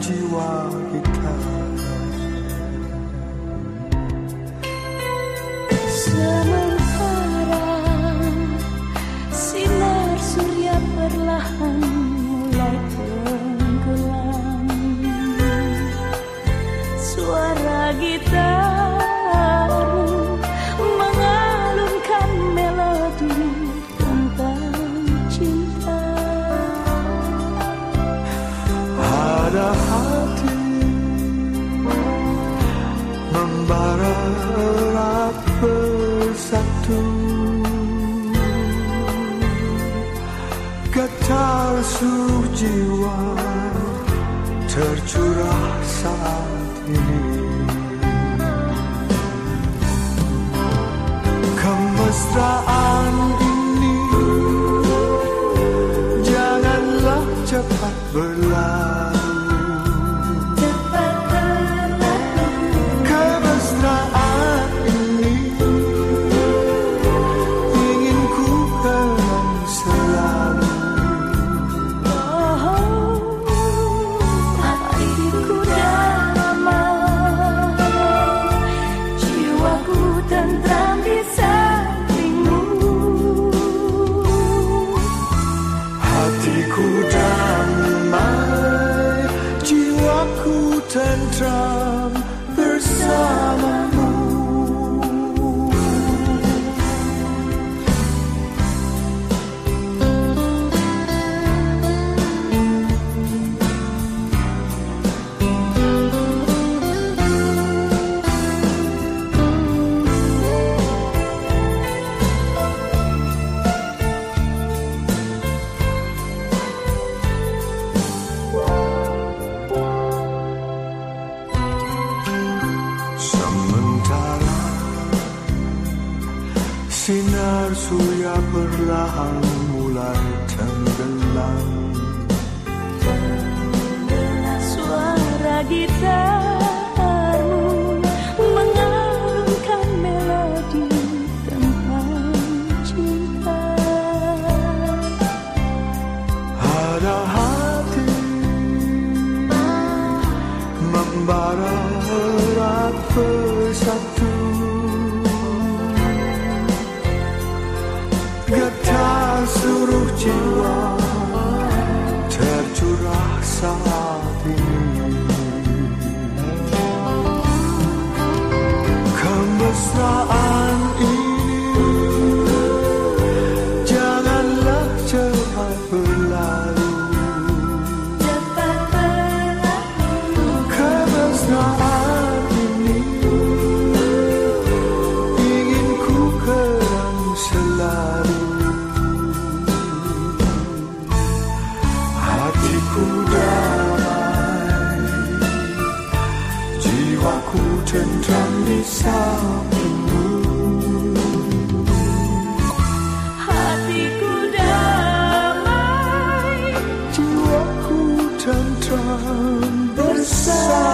Jiwa kita Sementara bersatu Getar jiwa tercurah saat ini. Kemesraan ini janganlah cepat berlalu tentram sinar surya perlahan mulai tenggelam. Suara gitarmu Kemesraan Tentram di sampingmu Hatiku damai, Jiwaku tentram bersamamu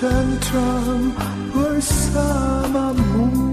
tentram bersamamu